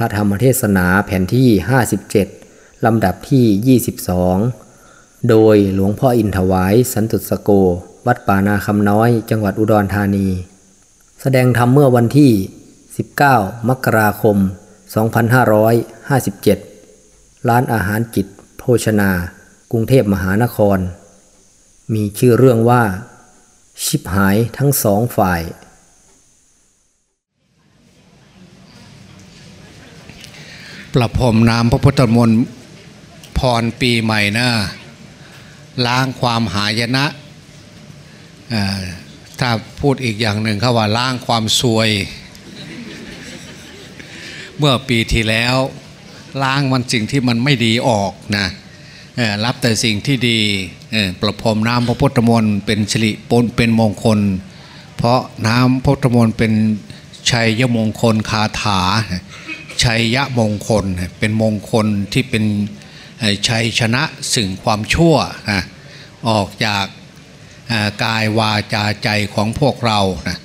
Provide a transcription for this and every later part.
พระธรรมเทศนาแผ่นที่ 57 ลำดับที่ 22 โดยหลวงพ่ออินถวายสันตุสโก วัดป่านาคำน้อย จังหวัดอุดรธานี แสดงธรรมเมื่อวันที่ 19 มกราคม 2557 ร้านอาหารจิตโภชนา กรุงเทพมหานคร มีชื่อเรื่องว่า ชิบหายทั้งสองฝ่าย ประพรมน้ำพระพุทธมนต์พรปีใหม่นะล้างความหายนะถ้าพูดอีกอย่างหนึ่งเขาว่าล้างความซวย เมื่อปีที่แล้วล้างมันสิ่งที่มันไม่ดีออกนะรับแต่สิ่งที่ดีประพรมน้ำพระพุทธมนต์เป็นสิริปนเป็นมงคล เพราะน้ำพระพุทธมนต์เป็นชัยมงคลคาถา ชัยยะมงคลเป็นมงคลที่เป็นชัยชนะสิ่งความชั่วออกจากกายวาจาใจของพวกเรานะ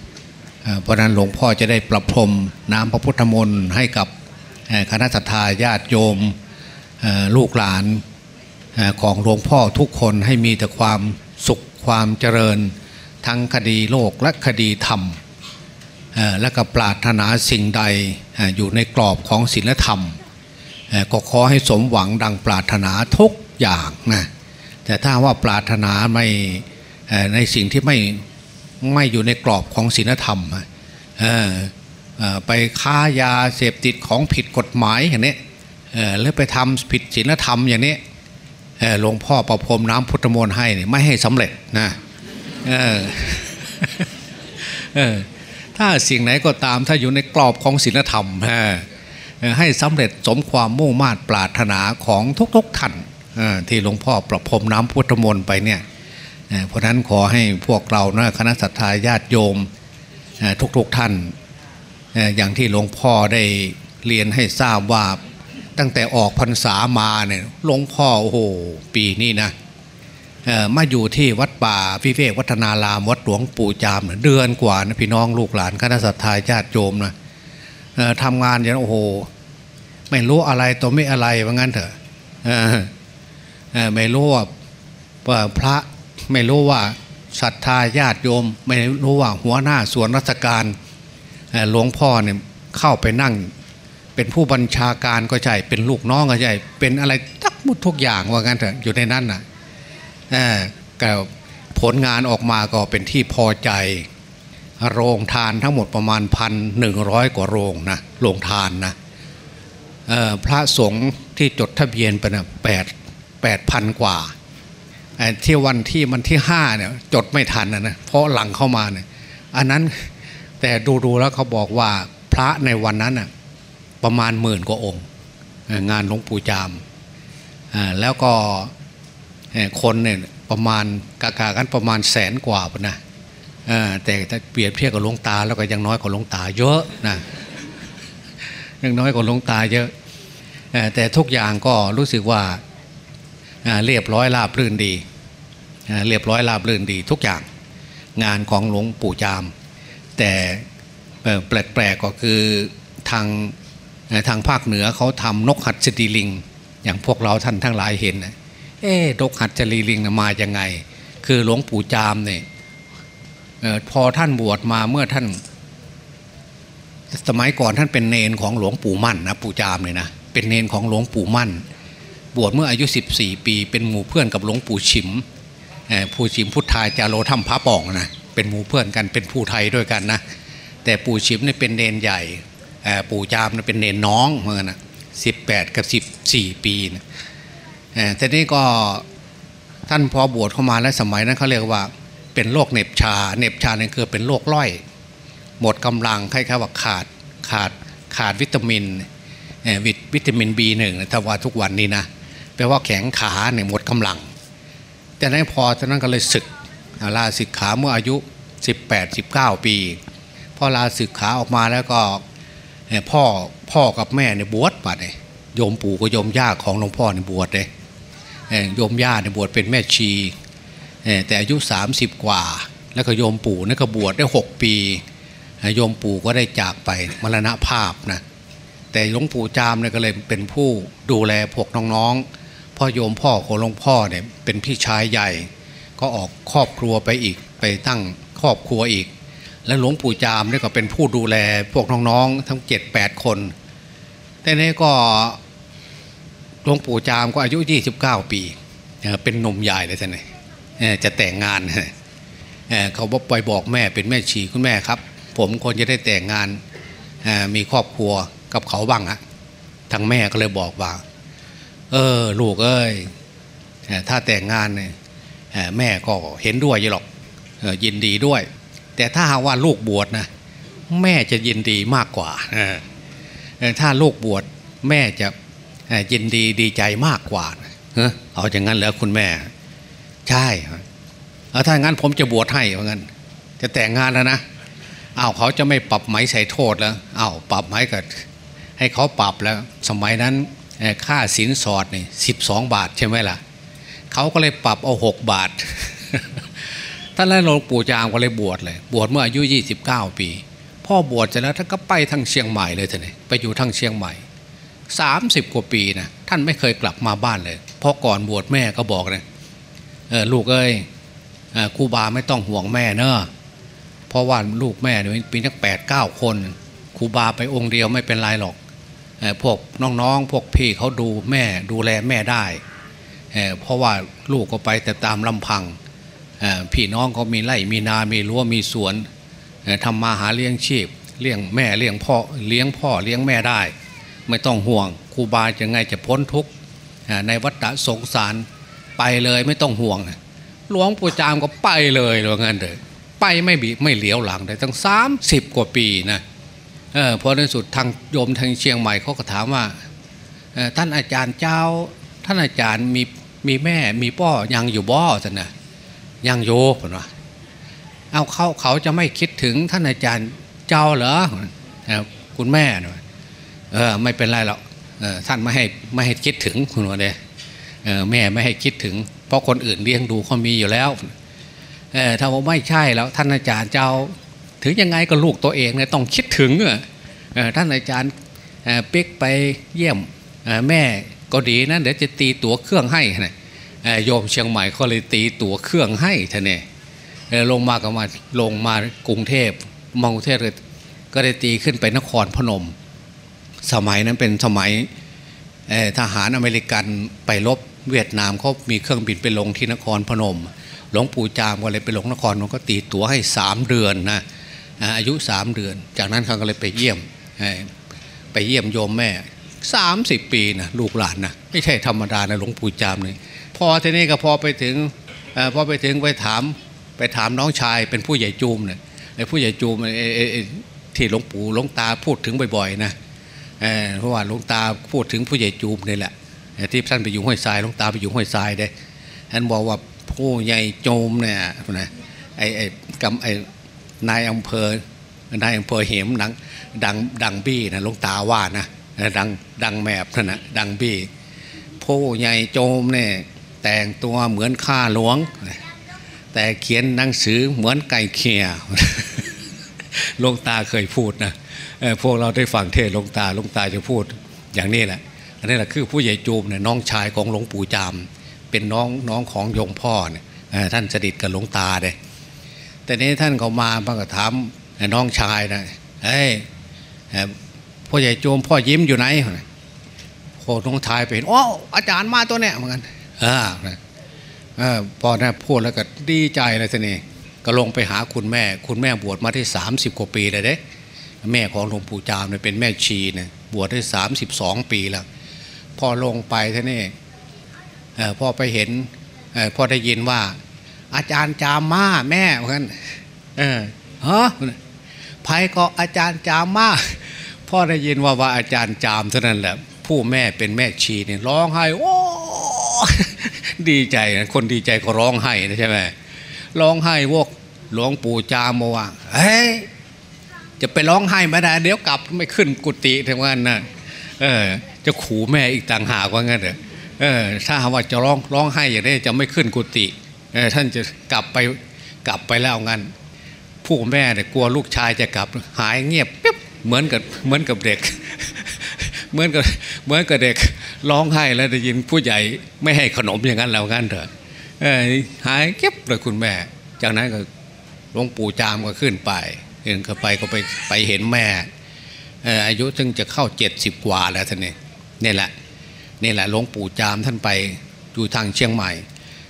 เพราะนั้นหลวงพ่อจะได้ประพรมน้ำพระพุทธมนต์ให้กับคณะทาญาติโยมลูกหลานของหลวงพ่อทุกคนให้มีแต่ความสุขความเจริญ ทั้งคดีโลกและคดีธรรม และก็ปรารถนาสิ่งใดอยู่ในกรอบของศีลธรรม ก็ขอให้สมหวังดังปรารถนาทุกอย่างนะแต่ถ้าว่าปรารถนาไม่ในสิ่งที่ไม่ไม่อยู่ในกรอบของศีลธรรมไปค้ายาเสพติดของผิดกฎหมายอย่างนี้หรือไปทำผิดศีลธรรมอย่างนี้หลวงพ่อประพรมน้ำพุทธมนต์ให้ไม่ให้สำเร็จนะ ถ้าสิ่งไหนก็ตามถ้าอยู่ในกรอบของศีลธรรมให้สำเร็จสมความมุ่งมา่ปรารถนาของทุกๆท่านที่หลวงพ่อประพรมน้ำพุทธมนต์ไปเนี่ยเพราะนั้นขอให้พวกเรานะคณะสัตยาญาติโยมทุกๆท่านอย่างที่หลวงพ่อได้เรียนให้ทราบว่าตั้งแต่ออกพรรษามาเนี่ยหลวงพ่อโอ้โหปีนี้นะ มาอยู่ที่วัดป่าพิเวกวัฒนารามวัดหลวงปู่จามเดือนกว่านะพี่น้องลูกหลานคณะสัตยาญาติโยมนะทำงานอย่างโอ้โห ไม่รู้อะไรตัวไม่อะไรว่างั้นเถอะไม่รู้ว่าพระไม่รู้ว่าศรัทธาญาติโยม ไม่รู้ว่าหัวหน้าส่วนราชการหลวงพ่อเนี่ยเข้าไปนั่ง เป็นผู้บัญชาการก็ใช่เป็นลูกน้องก็ใช่เป็นอะไรทักมุดทุกอย่างว่างั้นเถอะอยู่ในนั้นน่ะ ผลงานออกมาก็เป็นที่พอใจ โรงทานทั้งหมดประมาณพันหนึ่งร้อยกว่าโรงนะโรงทานนะพระสงฆ์ที่จดทะเบียนไปนะแปดแปดพันกว่าที่วันที่มันที่ห้าเนี่ยจดไม่ทันนะนะเพราะหลังเข้ามาเนี่ยอันนั้นแต่ดูๆแล้วเขาบอกว่าพระในวันนั้นน่ะประมาณหมื่นกว่าองค์ งานหลวงปู่จามแล้วก็ คนเนี่ยประมาณกากากันประมาณแสนกว่าปนะแต่ถ้าเปรียบเทียบกับหลวงตาแล้วก็ยังน้อยกว่าหลวงตาเยอะนะยังน้อยกว่าหลวงตาเยอะแต่ทุกอย่างก็รู้สึกว่าเรียบร้อยราบรื่นดีเรียบร้อยราบรื่นดี ทุกอย่างงานของหลวงปู่จาม แต่แปลกๆก็คือทางทางภาคเหนือเขาทำนกหัดสตีลิง อย่างพวกเราท่านทั้งหลายเห็น เอ๊นกหัดจรีลิงมาอย่างไง คือหลวงปู่จามเนี่ยพอท่านบวชมาเมื่อท่าน สมัยก่อนท่านเป็นเนนของหลวงปู่มั่นนะปู่จามเลยนะเป็นเนนของหลวงปู่มั่น บวชเมื่ออายุ 14 ปี เป็นหมู่เพื่อนกับหลวงปู่ฉิมผู้ฉิมพุทธาจาโรถ้ำพระป่องนะเป็นหมู่เพื่อนกันเป็นผู้ไทยด้วยกันนะแต่ปู่ฉิมเนี่ยเป็นเนนใหญ่ปู่จามเนี่ยเป็นเนนน้องเหมือนกันนะสิบแปดกับสิบสี่ปีนะ แต่นี้ก็ท่านพอบวชเข้ามาแล้วสมัยนั้นเขาเรียกว่าเป็นโรคเน็บชา เน็บชาเนี่ยคือเป็นโรคล่อย หมดกำลังคล้ายๆว่าขาดขาดขาดวิตามินวิตามิน B1 ถ้าว่าทุกวันนี้นะแปลว่าแข็งขาเนี่ยหมดกำลัง แต่นั้นพอท่านั้นก็เลยศึกลาศึกขาเมื่ออายุ 18 19 ปี พอลาศึกขาออกมาแล้วก็พ่อพ่อกับแม่เนี่ยบวชมาเลยโยมปู่กับโยมย่าของหลวงพ่อเนี่ยบวชเลย โยมย่าเนี่ยบวชเป็นแม่ชีแต่อายุ 30 กว่า แล้วก็โยมปู่นี่ก็บวชได้ 6 ปี โยมปู่ก็ได้จากไปมรณภาพนะแต่หลวงปู่จามเนี่ยก็เลยเป็นผู้ดูแลพวกน้องๆพ่อโยมพ่อของหลวงพ่อเนี่ยเป็นพี่ชายใหญ่ ก็ออกครอบครัวไปอีกไปตั้งครอบครัวอีก และหลวงปู่จามเนี่ยก็เป็นผู้ดูแลพวกน้องๆทั้งเจ็ดแปดคนแต่นี้ก็ หลวงปู่จามก็อายุ 29 ปีเอ่อเป็นนมใหญ่เลยท่านเอ่อจะแต่งงานเขาบอกไปบอกแม่เป็นแม่ชีคุณแม่ครับ ผมควรจะได้แต่งงานมีครอบครัวกับเขาบ้างอะทางแม่ก็เลยบอกว่า เออ ลูกเอ้ยเอ่อถ้าแต่งงานเนี่ยแม่ก็เห็นด้วยอยี่หรอกออยินดีด้วย แต่ถ้าหากว่าลูกบวชนะแม่จะยินดีมากกว่าออถ้าลูกบวชแม่จะ ยินดีดีใจมากกว่าเอาอย่างนั้นเหรอคุณแม่ ใช่เอาถ้างั้นผมจะบวชให้ว่าะงั้น จะแต่งงานแล้วนะอ้าวเขาจะไม่ปรับไหมใส่โทษแล้วอ้าวปรับไหมก็ให้เขาปรับแล้ว สมัยนั้นค่าสินสอดนี่สิบสองบาทใช่ไหมล่ะเขาก็เลยปรับเอาหกบาทท่านนั้นหลวงปู่จามก็เลยบวชเลย บวชเมื่ออายุ 29 ปี พ่อบวชเสร็จแล้วท่านก็ไปทางเชียงใหม่เลยท่านไปอยู่ทางเชียงใหม่ 30 กว่าปีนะท่านไม่เคยกลับมาบ้านเลยเพราะก่อนบวชแม่ก็บอกเลยลูกเอ้ยครูบาไม่ต้องห่วงแม่เนอะเพราะว่าลูกแม่เนี่ยมีตั้งแปดเก้าคนครูบาไปองค์เดียวไม่เป็นไรหรอกอพวกน้องๆ พวกพี่เขาดูแม่ดูแลแม่ได้เพราะว่าลูกก็ไปแต่ตามลำพังพี่น้องเขามีไร่มีนามีรั้วมีสวนเอ่อทำมาหาเลี้ยงชีพเลี้ยงแม่เลี้ยงพ่อเลี้ยงพ่อเลี้ยงแม่ได้ ไม่ต้องห่วงครูบาจะไงจะพ้นทุกข์ในวัฏสงสารไปเลยไม่ต้องห่วงหลวงปู่จามก็ไปเลยว่างั้นเถอะไปไม่บีไม่เหลียวหลังเลยตั้งสามสิบกว่าปีนะเออพอในสุดทางโยมทางเชียงใหม่เขาก็ถามว่าท่านอาจารย์เจ้า ท่านอาจารย์มีมีแม่มีพ่อยังอยู่บ่ท่านนะยังโยผมว่าเอาเขาเขาจะไม่คิดถึงท่านอาจารย์เจ้าเหรอเอ่อคุณแม่นะ เออไม่เป็นไรหรอกท่านไม่ให้ไม่ให้คิดถึงคุณว่าเดอแม่ไม่ให้คิดถึง เพราะคนอื่นเลี้ยงดูเขามีอยู่แล้วเออถ้าว่าไม่ใช่แล้วท่านอาจารย์เจ้า ถึงยังไงก็ลูกตัวเองเนี่ยต้องคิดถึงอะเออท่านอาจารย์เปิ๊กไปเยี่ยมแม่ก็ดีนะเดี๋ยวจะตีตั๋วเครื่องให้นะโยมเชียงใหม่ก็เลยตีตั๋วเครื่องให้ท่านเนี่ยลงมาก็มาลงมากรุงเทพมากรุงเทพก็ได้ตีขึ้นไปนครพนม สมัยนั้นเป็นสมัยทหารอเมริกันไปรบเวียดนามเขามีเครื่องบินไปลงที่นครพนม หลวงปู่จามก็เลยไปลงนครมันก็ตีตั๋วให้สามเดือนนะอายุสามเดือน จากนั้นเขาก็เลยไปเยี่ยมไปเยี่ยมโยมแม่สามสิบปีนะลูกหลานนะไม่ใช่ธรรมดานะหลวงปู่จามเลยพอทีนี้ก็พอไปถึงอพอไปถึงไปถามไปถามน้องชายเป็นผู้ใหญ่จูมเนี่ยไอ้ผู้ใหญ่จูมไอ้ที่หลวงปู่หลวงตาพูดถึงบ่อยๆนะ เพราะว่าหลวงตาพูดถึงผู้ใหญ่จูมนี่แหละเอ่อที่ท่านไปอยู่ห้วยทรายหลวงตาไปอยู่ห้วยทรายเด้ท่านบอกว่าผู้ใหญ่โจมเนี่ยนะไอ้ไอ้กำไอ้นายอำเภอนายอำเภอเหมดังดังดังบี้นะหลวงตาว่านะดังดังแมบนั่นะดังบี้ผู้ใหญ่โจมเนี่ยแต่งตัวเหมือนข้าหลวง แต่เขียนหนังสือเหมือนไก่เขียหลวงตาเคยพูดนะ พวกเราได้ฟังเทศหลวงตาหลวงตาจะพูดอย่างนี้แหละอันนี้แหละคือผู้ใหญ่จูมเนี่ยน้องชายของหลวงปู่จาม เป็นน้องน้องของยมพ่อเนี่ยท่านสนิทกับหลวงตาเลยแต่นี้ท่านเขามาพระก็ถามน้องชายนะเฮ้ยพ่อใหญ่โจมพ่อยิ้มอยู่ไหนโคน้องชายไปเห็นโอ้อาจารย์มาตัวเนี้ยเหมือนกันออนะเออพอนะพูดแล้วก็ดีใจเลยทีนี้ก็ลงไปหาคุณแม่ คุณแม่บวชมาได้30 กว่าปีเลยเด้ แม่ของหลวงปู่จามเนี่ยเป็นแม่ชีเนี่ยบวชได้32ปีแล้วพอลงไปท่านี่เอ่อพอไปเห็นพ่อพอได้ยินว่า อาจารย์จามาแม่เหมือนกันเออฮะไผก็อาจารย์จามาพ่อได้ยินว่าว่าอาจารย์จามเท่านั้นแหละผู้แม่เป็นแม่ชีเนี่ยร้องไห้โอ้ดีใจนะคนดีใจก็ร้องไห้นะใช่ไหมร้องไห้วกหลวงปู่จามว่าเฮ้ย จะไปร้องไห้ไม่ได้เดี๋ยวกลับไม่ขึ้นกุฏิทำงานนะเออจะขู่แม่อีกต่างหากว่างั้นเถอะเออถ้าว่าจะร้องร้องไห้อย่างนี้จะไม่ขึ้นกุฏิเออท่านจะกลับไปกลับไปแล้วงั้น ผู้แม่เนี่ยกลัวลูกชายจะกลับหายเงียบปิ๊บเหมือนกับเหมือนกับเด็ก เหมือนกับเหมือนกับเด็กร้องไห้แล้วได้ยินผู้ใหญ่ไม่ให้ขนมอย่างนั้นแล้วกันเถอะหายเก็บเลยคุณแม่ จากนั้นก็หลวงปู่จามก็ขึ้นไป เห็นเข้าไปก็ไปไปเห็นแม่อายุจึงจะเข้าเจ็ดสิบกว่าแล้วท่านนี่นี่แหละนี่แหละหลวงปู่จามท่านไปอยู่ทางเชียงใหม่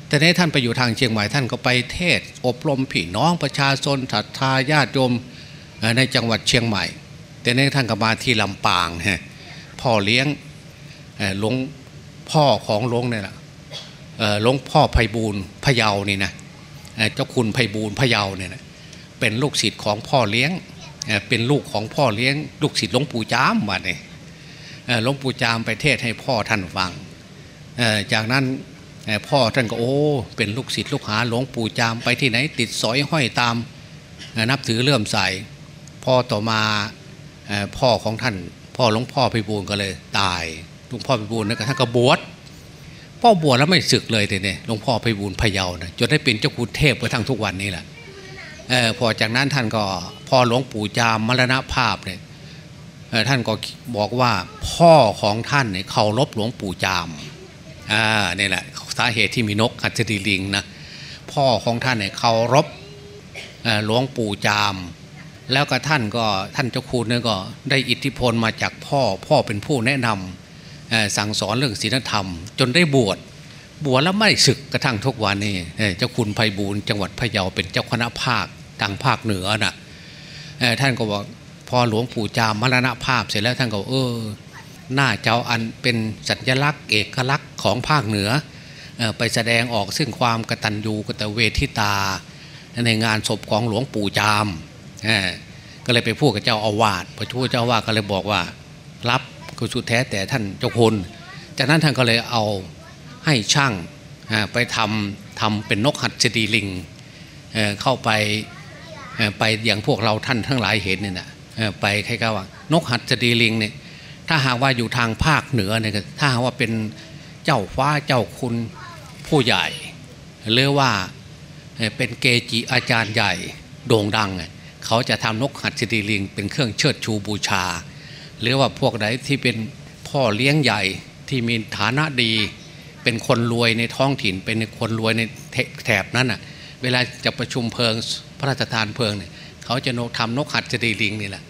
แต่นี้ท่านไปอยู่ทางเชียงใหม่ท่านก็ไปเทศ อบรมพี่น้องประชาชนศรัทธาญาติโยมในจังหวัดเชียงใหม่ แต่นี้ท่านก็มาที่ลำปางฮะพ่อเลี้ยงหลวงพ่อของหลวงเนี่ยแหละหลวงพ่อไพบูลพะเยานี่นะเจ้าคุณไพบูลพะเยาเนี่ยนะ เป็นลูกศิษย์ของพ่อเลี้ยงเป็นลูกของพ่อเลี้ยง ลูกศิษย์หลวงปู่จามวันนี้เอ่อหลวงปู่จามไปเทศให้พ่อท่านฟังจากนั้นพ่อท่านก็โอ้ เป็นลูกศิษย์ลูกหาหลวงปู่จามไปที่ไหนติดสอยห้อยตามนับถือเลื่อมใสพ่อต่อมาพ่อของท่าน พ่อหลวงพ่อไพบูลก็เลยตายหลวงพ่อไพบูลนะท่านก็บวชพ่อบวชแล้วไม่ศึกเลยทีนี้หลวงพ่อไพบูลพะเยานะจนได้เป็นเจ้าคุณเทพไปทั้งทุกวันนี้แหละ ออพอจากนั้นท่านก็พอหลวงปู่จามมรณภาพเนี่ยท่านก็บอกว่าพ่อของท่านเนี่ยเคารพหลวงปู่จามอ่านี่แหละสาเหตุที่มีนกหัสดีลิงนะพ่อของท่านเนี่ยเคารพหลวงปู่จาม แล้วก็ท่านก็ท่านเจ้าคุณเนี่ยก็ได้อิทธิพลมาจากพ่อพ่อเป็นผู้แนะนำเอ่อสั่งสอนเรื่องศีลธรรม จนได้บวชบวชแล้วไม่ศึกกระทั่งทุกวันนี้เจ้าคุณไพบูลจังหวัดพะเยาเป็นเจ้าคณะภาค ทางภาคเหนือน่ะเอ่อท่านก็บอกพอหลวงปู่จามมรณภาพเสร็จแล้วท่านก็บอกเออหน้าเจ้าอันเป็นสัญลักษณ์เอกลักษณ์ของภาคเหนืออไปแสดงออกซึ่งความกตัญญูกตเวทิตา ในงานศพของหลวงปู่จามเอ่ก็เลยไปพูดกับเจ้าอาวาสพอพูดเจ้าอาวาสก็เลยบอกว่ารับก็สุดแท้แต่ท่านเจ้าคุณจากนั้นท่านก็เลยเอาให้ช่างไปทำทำเป็นนกหัดจดีลิงเข้าไป ไปอย่างพวกเราท่านทั้งหลายเห็นเนี่ยนะไปใครก็ว่านกหัดจดีลิงเนี่ยถ้าหากว่าอยู่ทางภาคเหนือเนี่ยถ้าหากว่าเป็นเจ้าฟ้าเจ้าคุณผู้ใหญ่หรือว่าเป็นเกจิอาจารย์ใหญ่โด่งดัง เขาจะทำนกหัดสดีลิง เป็นเครื่องเชิดชูบูชา หรือว่าพวกไหนที่เป็นพ่อเลี้ยงใหญ่ที่มีฐานะดี เป็นคนรวยในท้องถิ่นเป็นคนรวยในแถบนั้นอะ เวลาจะประชุมเพลิงพระราชทานเพลิงเนี่ยเขาจะทำนกหัดสดีลิงนี่แหละ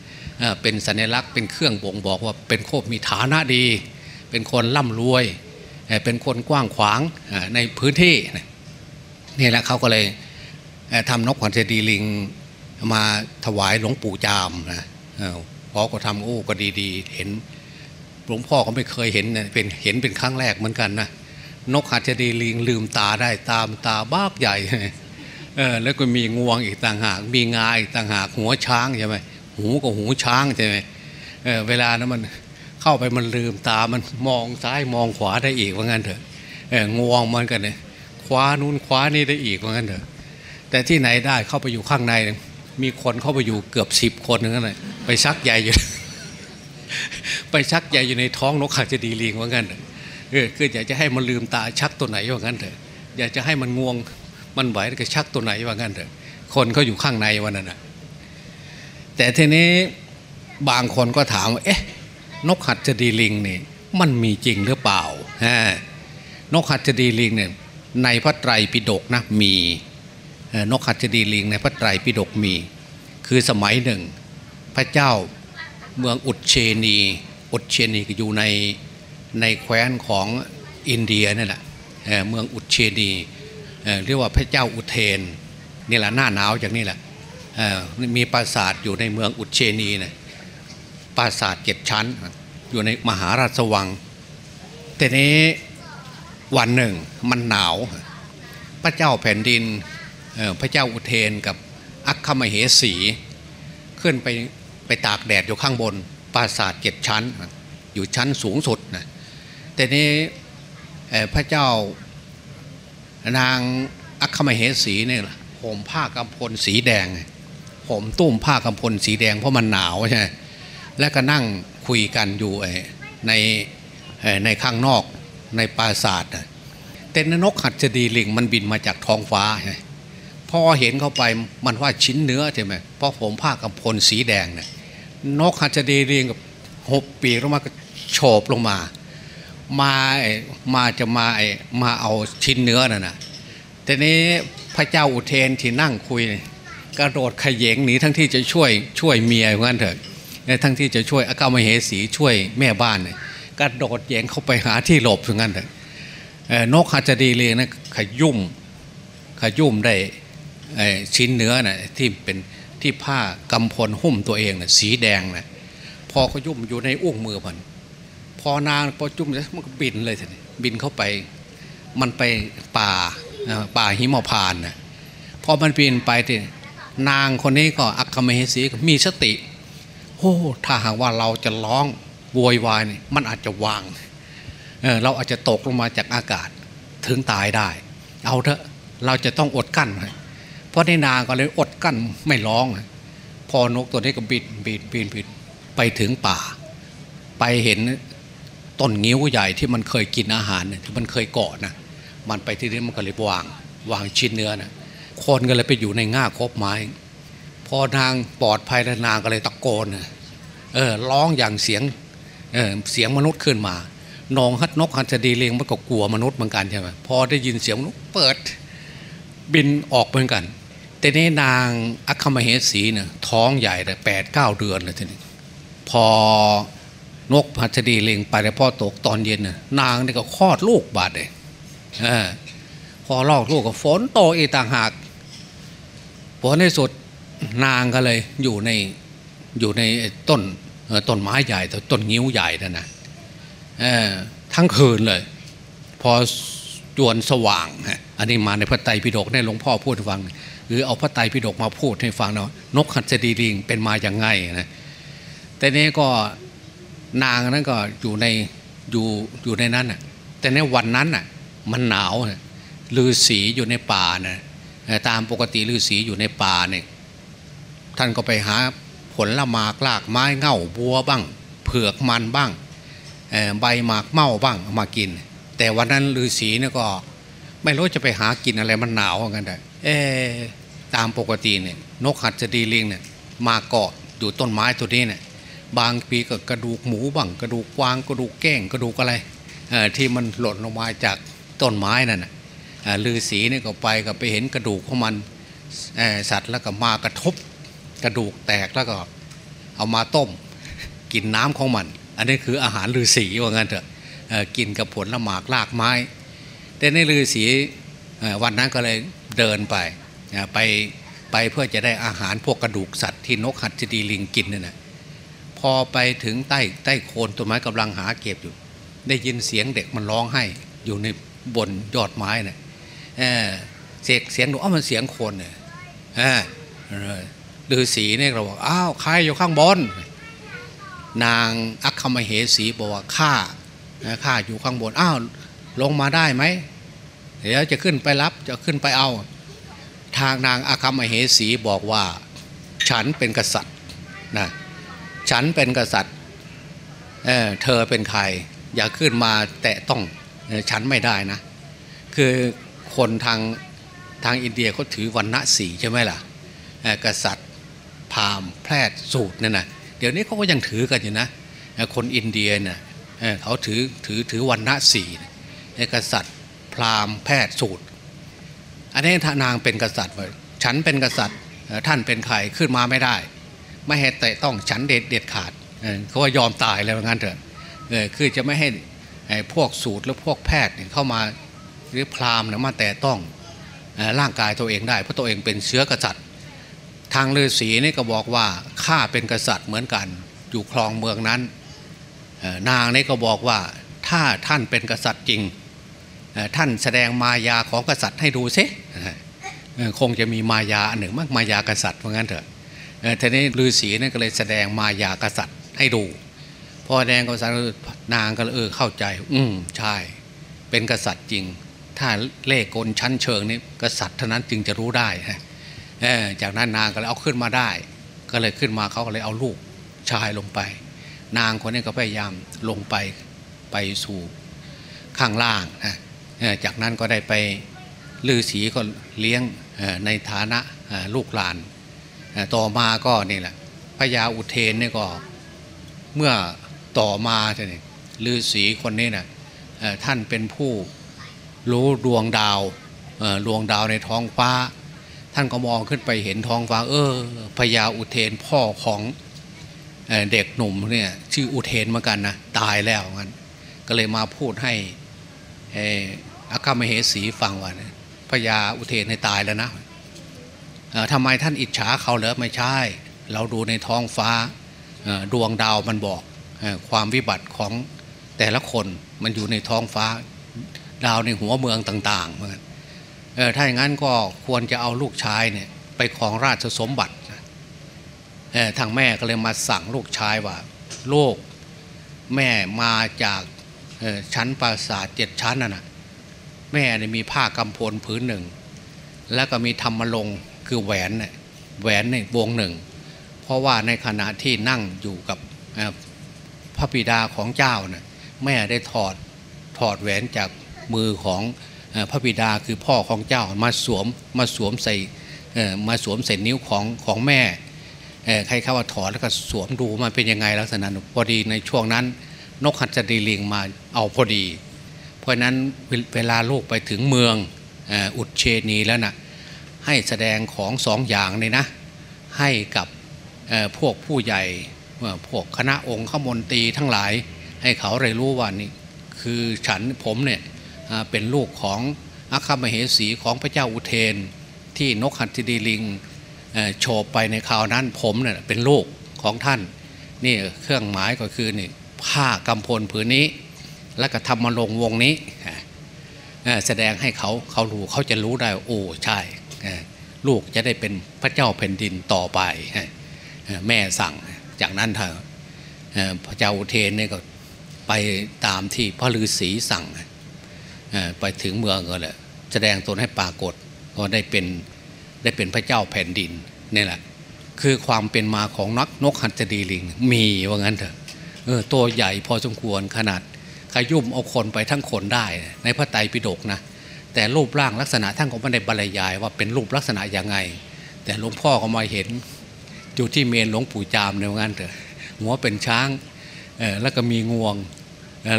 เป็นสัญลักษณ์เป็นเครื่องบ่งบอกว่าเป็นโคบมีฐานะดี เป็นคนร่ำรวย เป็นคนกว้างขวางในพื้นที่นี่แหละเขาก็เลยเอ่อทำนกขวัญเจดีลิงมาถวายหลวงปู่จามนะเออพอก็ทำโอ้ก็ดีๆ เห็นหลวงพ่อก็ไม่เคยเห็นเป็นเห็นเป็นครั้งแรกเหมือนกันนะนกหัดเจดีลิงลืมตาได้ตามตาบ้าบใหญ่ เออแล้วก็มีงวงอีกต่างหาก มีงาอีกต่างหากหัวช้างใช่ไหมหูก็หูช้างใช่ไหมเออเวลานั้นมันเข้าไปมันลืมตามันมองซ้ายมองขวาได้อีกว่างั้นเถอะเอองวงมันกันเนี่ยคว้านู้นคว้านี่ได้อีกว่างั้นเถอะ แต่ที่ไหนได้เข้าไปอยู่ข้างใน มีคนเข้าไปอยู่เกือบสิบคนนั่นแหละไปชักใยอยู่ไปชักใยอยู่ในท้องนกขาจะดีลิงว่างั้นเถอะเออคืออยากจะให้มันลืมตาชักตัวไหนว่างั้นเถอะอยากจะให้มันงวง มันไหวก็ชักตัวไหนว่างั้นเถอะคนเขาอยู่ข้างในวันนั้นนะแต่ทีนี้บางคนก็ถามว่าเอ๊ะนกหัดจดีลิงนี่มันมีจริงหรือเปล่าฮะนกหัดจดีลิงเนี่ยในพระไตรปิฎกนะมีนกหัดจดีลิงในพระไตรปิฎกมี คือสมัยหนึ่ง พระเจ้าเมืองอุดเชนีอุดเชนีก็อยู่ในในแคว้นของอินเดียนั่นแหละเเมืองอุดเชนี เรียกว่าพระเจ้าอุเทนนี่แหละหน้าหนาวอย่างนี้แหละมีปราสาทอยู่ในเมืองอุเชนีนะปราสาทเจ็ดชั้น อยู่ในมหาราชวัง แต่นี้วันหนึ่งมันหนาว พระเจ้าแผ่นดินพระเจ้าอุเทนกับอัคคมเหสี ขึ้นไปไปตากแดดอยู่ข้างบน ปราสาทเจ็ดชั้น อยู่ชั้นสูงสุดนะแต่นี้พระเจ้า นางอัคคมเหสีเนี่ยห่มผ้ากำพลสีแดงห่มตุ้มผ้ากำพลสีแดงเพราะมันหนาวใช่ไหมแล้วก็นั่งคุยกันอยู่ในในข้างนอกในปราสาทน่ะแต่นนกหัดจดีลิงมันบินมาจากท้องฟ้าใช่พอเห็นเข้าไปมันว่าชิ้นเนื้อใช่ไหมเพราะผมผ้ากำพลสีแดงเนี่ยนกหัดจดีลิงกับหบปีกลงมาก็โฉบลงมา มาไอ้มาจะมาไอมาเอาชิ้นเนื้อน่ะนะแต่นี้พระเจ้าอุเทนที่นั่งคุยกระโดดขยเยงหนีทั้งที่จะช่วยช่วยเมียเหมือนกันเถอะทั้งที่จะช่วยอากามเหสีช่วยแม่บ้านเนี่ยกระโดดแยงเข้าไปหาที่หลบเหมือนกันเถอะนกฮัจดีเลยนะขยุ่มขยุ่มได้ชิ้นเนื้อนะ่ะที่เป็นที่ผ้ากำพลหุ้มตัวเองนะ่ะสีแดงนะ่ะพอขยุ่มอยู่ในอุ้งมือมัน พอนางพอจุ่มแล้วมันก็บินเลยทีนี้บินเข้าไป มันไปป่าป่าหิมพานนะพอมันบินไปทีนางคนนี้ก็อักขมเหสีมีสติโอ้ถ้าหากว่าเราจะร้องโวยวายนี่มันอาจจะวางเเราอาจจะตกลงมาจากอากาศถึงตายได้ เอาเถอะเราจะต้องอดกั้นเพราะในนางก็เลยอดกั้นไม่ร้อง พอนกตัวนี้ก็บินบินบินบินไปถึงป่า ไปเห็น ต้นงิ้วใหญ่ที่มันเคยกินอาหารที่มันเคยเกาะนะมันไปที่นี้มันก็เลยวางวางชิ้นเนื้อนะคนก็เลยไปอยู่ในง่าคบไม้ พอนางปลอดภัยแล้วนางก็เลยตะโกนเออร้องอย่างเสียงเออเสียงมนุษย์ขึ้นมานองฮัดนกฮันจะดีเลียงมันก็กลัวมนุษย์เหมือนกันใช่ไหมพอได้ยินเสียงนกเปิด บินออกเหมือนกันแต่นี้นางอัคคมเหสีเนี่ยท้องใหญ่เลยแปดเก้าเดือนเลยทีนี้พอ นกพัชดีเลียงไปแล้วพ่อตกตอนเย็นน่ะนางนี่ก็คลอดลูกบาดเลยพอลอกลูกก็ฝนโตอีต่างหากผลในสุดนางก็เลยอยู่ในอยู่ในต้นต้นไม้ใหญ่ต้นงิ้วใหญ่นั่นนะทั้งคืนเลย พอจวนสว่างอันนี้มาในพระไตรปิฎกในหลวงพ่อพูดฟังหรือเอาพระไตรปิฎกมาพูดให้ฟังเนาะนกหัดดีลิงเป็นมาอย่างไงนะแต่นี้ก็ นางนั้นก็อยู่ในอยู่อยู่ในนั้นน่ะแต่ในวันนั้นน่ะมันหนาวลือสีอยู่ในป่านะตามปกติลือสีอยู่ในป่าเนี่ยท่านก็ไปหาผลละหมากลากไม้เง่าบัวบ้าง เผือกมันบ้างใบหมากเม่าบ้างมากิน แต่วันนั้นลือสีเนี่ยก็ไม่รู้จะไปหากินอะไรมันหนาวกันแต่เอตามปกติเนี่ยนกหัดจะดีลิงเนี่ยมาเกาะอยู่ต้นไม้ตัวนี้เนี่ย บางปีก็กระดูกหมูบ้างกระดูกกวางกระดูกแก้งกระดูกอะไรที่มันหล่นลงมาจากต้นไม้นั่นลือสีนี่ก็ไปก็ไปเห็นกระดูกของมันสัตว์แล้วก็มากระทบกระดูกแตกแล้วก็เอามาต้ม กินน้ำของมัน อันนี้คืออาหารลือสีว่างั้นเถอะกินกับผลละหมากลากไม้ แต่ในลือสีวันนั้นก็เลยเดินไปไปไปเพื่อจะได้อาหารพวกกระดูกสัตว์ที่นกหัดจดีลิงกินนี่นะ อไปถึงใต้ใต้โคนต้นไม้กำลังหาเก็บอยู่ ได้ยินเสียงเด็กมันร้องให้อยู่ในบนยอดไม้เนะี่ยเสียงเสียงหนูอ้ามันเสียงคนเนี่ยฤาษีเนี่ยเราบอกอ้าวใครอยู่ข้างบน นางอัคคมเหสีบอกว่าข้าข้าอยู่ข้างบนอ้าวลงมาได้ไหมเดี๋ยวจะขึ้นไปรับจะขึ้นไปเอา ทางนางอาคมเหสีบอกว่า ฉันเป็นกษัตริย์นะ ฉันเป็นกษัตริย์เเธอเป็นใคร อย่าขึ้นมาแตะต้องฉันไม่ได้นะ คือคนทางทางอินเดียเขาถือวันณะสีใช่ไหมล่ะกษัตริย์พราหมณ์แพทย์สูตรเนี่ยนะเดี๋ยวนี้เขาก็ยังถือกันอยู่นะคนอินเดียเนี่ยเขาถือถือถือวันณะสีกษัตริย์ พราหมณ์แพทย์สูตร อันนี้ทานางเป็นกษัตริย์ฉันเป็นกษัตริย์ท่านเป็นใครขึ้นมาไม่ได้ ไม่ให้แต่ต้องฉันเด็ดเด็ดขาดเขาว่ายอมตายแล้วงั้นเถอะคือจะไม่ให้พวกสูตรหรือพวกแพทย์เข้ามาหรือพราหมณ์มาแต่ต้องร่างกายตัวเองได้เพราะตัวเองเป็นเชื้อกษัตริย์ ทางฤาษีนี่ก็บอกว่าข้าเป็นกษัตริย์เหมือนกัน อยู่คลองเมืองนั้น นางนี่ก็บอกว่าถ้าท่านเป็นกษัตริย์จริง ท่านแสดงมายาของกษัตริย์ให้ดูซิคงจะมีมายาอันหนึ่งมากมายากษัตริย์เพราะงั้นเถอะ ทีนี้ฤาษีนี่ก็เลยแสดงมายากษัตริย์ให้ดูพอแดงกษัตริย์นางก็เออเข้าใจ อืมใช่ เป็นกษัตริย์จริง ถ้าเล่กลชั้นเชิงนี่กษัตริย์เท่านั้นจึงจะรู้ได้จากนั้นนางก็เลยเอาขึ้นมาได้ ก็เลยขึ้นมาเขาก็เลยเอาลูกชายลงไป นางคนนี้ก็พยายามลงไปไปสู่ข้างล่างนะจากนั้นก็ได้ไปลือศีก็เลี้ยงในฐานะลูกหลาน ต่อมาก็นี่แหละพญาอุเทนนี่ก็เมื่อต่อมาเนี่ยฤาษีคนนี้นะ่ะท่านเป็นผู้รู้ดวงดาวดวงดาวในท้องฟ้า ท่านก็มองขึ้นไปเห็นท้องฟ้า เออพญาอุเทนพ่อของเด็กหนุ่มเนี่ยชื่ออุเทนเหมือนกันนะตายแล้วงั้นก็เลยมาพูดให้อาคามเหสีฟังว่าพญาอุเทนให้ตายแล้วนะ ทำไมท่านอิจฉาเขาเหรอไม่ใช่ เราดูในท้องฟ้าดวงดาวมันบอกความวิบัติของแต่ละคนมันอยู่ในท้องฟ้า ดาวในหัวเมืองต่างๆเหมือนถ้าอย่างนั้นก็ควรจะเอาลูกชายเนี่ยไปของราชสมบัติทางแม่ก็เลยมาสั่งลูกชายว่าโลกแม่มาจากชั้นปราสาทเจ็ดชั้นน่ะแม่เนี่ยมีผ้ากำพลผืนหนึ่ง แล้วก็มีธรรมลง คือแหวนเนี่ยแหวนในวงหนึ่ง เพราะว่าในขณะที่นั่งอยู่กับพระบิดาของเจ้าน่ะแม่ได้ถอดถอดแหวนจากมือของพระบิดาคือพ่อของเจ้ามาสวมมาสวมใส่มาสวมใส่นิ้วของของแม่ใครเข้าว่าถอดแล้วก็สวมดูมันเป็นยังไงลักษณะพอดีในช่วงนั้น นกหัสดีลิงมาเอาพอดี เพราะนั้นเวลาลูกไปถึงเมืองอุดเชนีแล้วน่ะ ให้แสดงของสองอย่างเลยนะ ให้กับพวกผู้ใหญ่พวกคณะองค์ขมนตรีทั้งหลาย ให้เขาได้รู้ว่านี่คือฉันผมเนี่ยเป็นลูกของอัคคมเหสีของพระเจ้าอุเทน ที่นกหัตถดีลิงโฉบไปในคราวนั้นผมเนี่ยเป็นลูกของท่านนี่เครื่องหมายก็คือนี่ผ้ากำพลผืนนี้ แล้วก็ทำมาลงวงนี้แสดงให้เขาเขารู้เขาจะรู้ได้โอ้ใช่ ลูกจะได้เป็นพระเจ้าแผ่นดินต่อไป แม่สั่งจากนั้นเถอพระเจ้าอุเทนเนี่ยก็ไปตามที่พระฤาษีสั่งไปถึงเมืองก็เลยแสดงตนให้ปรากฏก็ได้เป็นได้เป็นพระเจ้าแผ่นดินนี่แหละ คือความเป็นมาของนักนกหันจดีลิง มีว่างั้นเถอะเออตัวใหญ่พอสมควรขนาดขยุ่มเอาคนไปทั้งคนได้ ในพระไตรปิฎกนะ แต่รูปร่างลักษณะท่านก็ไม่ได้บรรยายว่าเป็นรูปลักษณะยังไง แต่หลวงพ่อก็มาเห็นอยู่ที่เมนหลวงปู่จามในวันเถอะหัวเป็นช้างแล้วก็มีงวง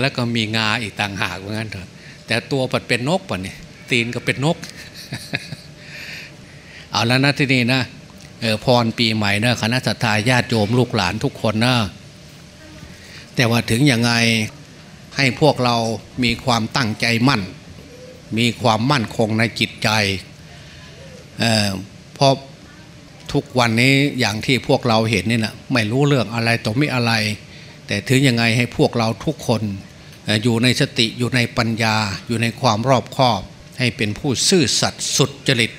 แล้วก็มีงาอีกต่างหากว่างั้นเถอะแต่ตัวปัดเป็นนกป่ะเนี่ยตีนก็เป็นนก เอาแล้วนะที่นี่นะพรปีใหม่นะคณะสัตยาญาติโยมลูกหลานทุกคนนะแต่ว่าถึงยังไงให้พวกเรามีความตั้งใจมั่น มีความมั่นคงในจิตใจเเพราะทุกวันนี้อย่างที่พวกเราเห็นนี่นะไม่รู้เรื่องอะไรต่อไม่อะไร แต่ถึงยังไงให้พวกเราทุกคนอยู่ในสติอยู่ในปัญญาอยู่ในความรอบคอบ ให้เป็นผู้ซื่อสัตย์สุดจริต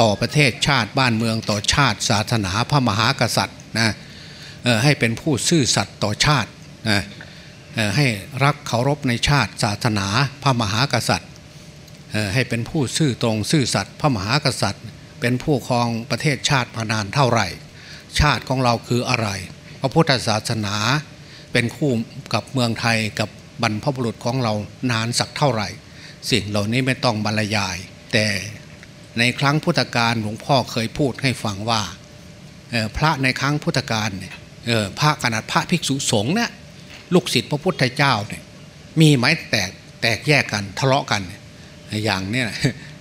ต่อประเทศชาติบ้านเมืองต่อชาติ ศาสนาพระมหากษัตริย์นะให้เป็นผู้ซื่อสัตย์ต่อชาตินะให้รักเคารพในชาติศาสนาพระมหากษัตริย์ ให้เป็นผู้ซื่อตรงซื่อสัตย์พระมหากษัตริย์ เป็นผู้ครองประเทศชาติมานานเท่าไหร่ ชาติของเราคืออะไร พระพุทธศาสนาเป็นคู่กับเมืองไทยกับบรรพบุรุษของเรานานสักเท่าไหร่ สิ่งเหล่านี้ไม่ต้องบรรยาย แต่ในครั้งพุทธกาลหลวงพ่อเคยพูดให้ฟังว่าพระในครั้งพุทธกาลเนี่ยพระขนาดพระภิกษุสงฆ์เนี่ยลูกศิษย์พระพุทธเจ้าเนี่ยมีไหมแตกแตกแยกกันทะเลาะกัน อย่างเนี้ย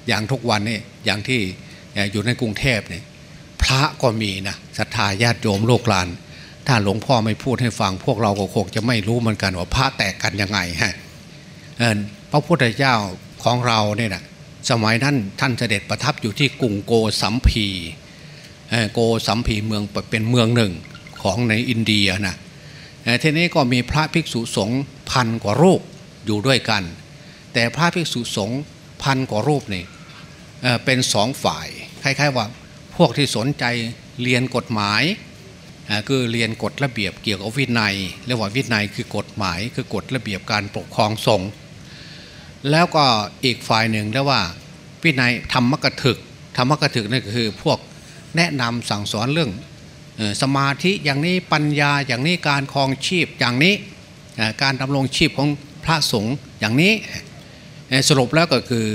อย่างทุกวันนี่อย่างที่อยู่ในกรุงเทพเนี่ยพระก็มีนะศรัทธาญาติโยมโลกลาน ถ้าหลวงพ่อไม่พูดให้ฟัง พวกเราก็คงจะไม่รู้เหมือนกันว่าพระแตกกันยังไงฮะพระพุทธเจ้าของเราเนี่ยนะสมัยนั้นท่านเสด็จประทับอยู่ที่กรุงโกสัมพีโกสัมพีเมืองเป็นเมืองหนึ่งของในอินเดียนะทีนี้ก็มีพระภิกษุสงฆ์พันกว่ารูปอยู่ด้วยกัน แต่พระภิกษุสงฆ์ พันกว่ารูปนี่เป็นสองฝ่ายคล้ายๆว่าพวกที่สนใจเรียนกฎหมายคือเรียนกฎระเบียบเกี่ยวกับวินัยเรียกว่าวินัยคือกฎหมายคือกฎระเบียบการปกครองสงฆ์แล้วก็อีกฝ่ายหนึ่งเรียกว่าวินัยธรรมกถึกธรรมกถึกนั่นคือพวกแนะนำสั่งสอนเรื่องสมาธิอย่างนี้ปัญญาอย่างนี้การครองชีพอย่างนี้การดำรงชีพของพระสงฆ์อย่างนี้ สรุปแล้วก็คือ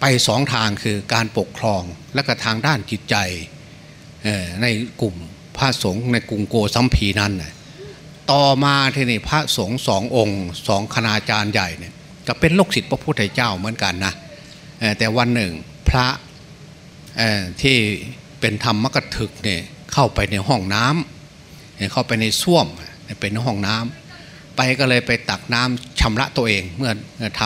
ไปสองทางคือการปกครองและก็ทางด้านจิตใจในกลุ่มพระสงฆ์ในกรุงโกสัมพีนั้น ต่อมาที่นี่พระสงฆ์สององค์สองคณาจารย์ใหญ่เนี่ยก็เป็นลูกศิษย์พระพุทธเจ้าเหมือนกันนะแต่วันหนึ่งพระที่เป็นธรรมกถึกเนี่ยเข้าไปในห้องน้ำเข้าไปในส้วมเป็นห้องน้ำ ไปก็เลยไปตักน้ำชำระตัวเองเมื่อท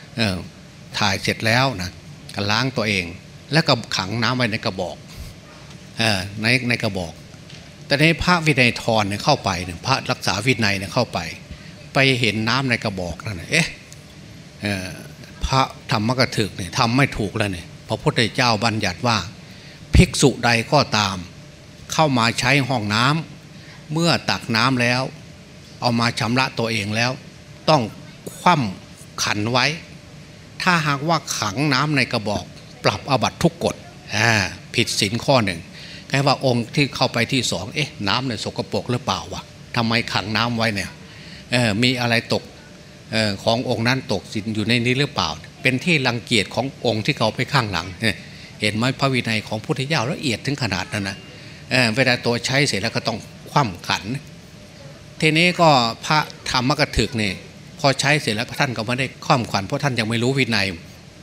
ำถ่ายเสร็จแล้วนะก็ล้างตัวเอง แล้วก็ขังน้ำไว้ในกระบอกในในกระบอก แต่ในพระวินัยทรเนี่ยเข้าไปเนี่ยพระรักษาวินัยเนี่ยเข้าไป ไปเห็นน้ำในกระบอกนั่นเอ๊ะพระธรรมกถึกเนี่ยทำไม่ถูกแล้วเนี่ยพระพุทธเจ้าบัญญัติว่า ภิกษุใดก็ตาม เข้ามาใช้ห้องน้ำเมื่อตักน้ำแล้ว เอามาชำระตัวเองแล้ว ต้องคว่ำขันไว้ ถ้าหากว่าขังน้ำในกระบอก ปรับอบัตทุกกฎผิดศีลข้อหนึ่งแค่ว่าองค์ที่เข้าไปที่สองเอ๊ะน้ำเนี่ยสกปรกหรือเปล่าวะทำไมขังน้ำไว้เนี่ยมีอะไรตกออขององค์นั้นตกสินอยู่ในนี้หรือเปล่า เป็นที่รังเกียจขององค์ที่เขาไปข้างหลัง เห็นไหมพระวินัยของพุทธเจ้าละเอียดถึงขนาดนั้นนะเเวลาตัวใช้เสร็จแล้วก็ต้องคว่ำขัน ทีนี้ก็พระธรรมกถึกเนี่ยพอใช้เสร็จแล้วท่านก็ไม่ได้คว่ำขันเพราะท่านยังไม่รู้วินัย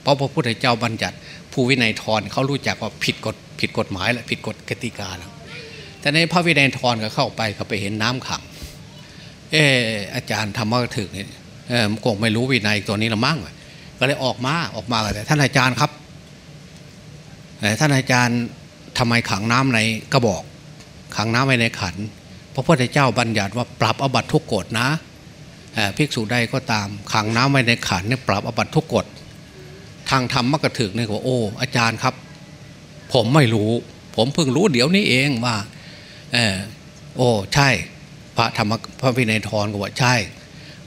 เพราะพระพุทธเจ้าบัญญัติ ผู้วินัยทรเขารู้จักว่าผิดกฎผิดกฎหมายและผิดกฎกติกาแล้วแต่ในพระวินัยทรก็เข้าไปเขาไปเห็นน้ำขัง เอออาจารย์ธรรมกถึกเนี่ยเออคงไม่รู้วินัยตัวนี้ละมั่งก็เลยออกมาออกมาแต่ท่านอาจารย์ครับท่านอาจารย์ทำไมขังน้ำในกระบอกขังน้ำไว้ในขัน พระพุทธเจ้าบัญญัติว่าปรับอบัตทุกกฎนะภิกษุใดก็ตามขังน้ำไว้ในขันเนี่ยปรับอบัตทุกกฎทางธรรมมกถึกเนี่ยว่าโอ้อาจารย์ครับ ผมไม่รู้ ผมเพิ่งรู้เดี๋ยวนี้เองว่าเออโอ้ใช่ พระธรรมพระวินัยทรก็ว่าใช่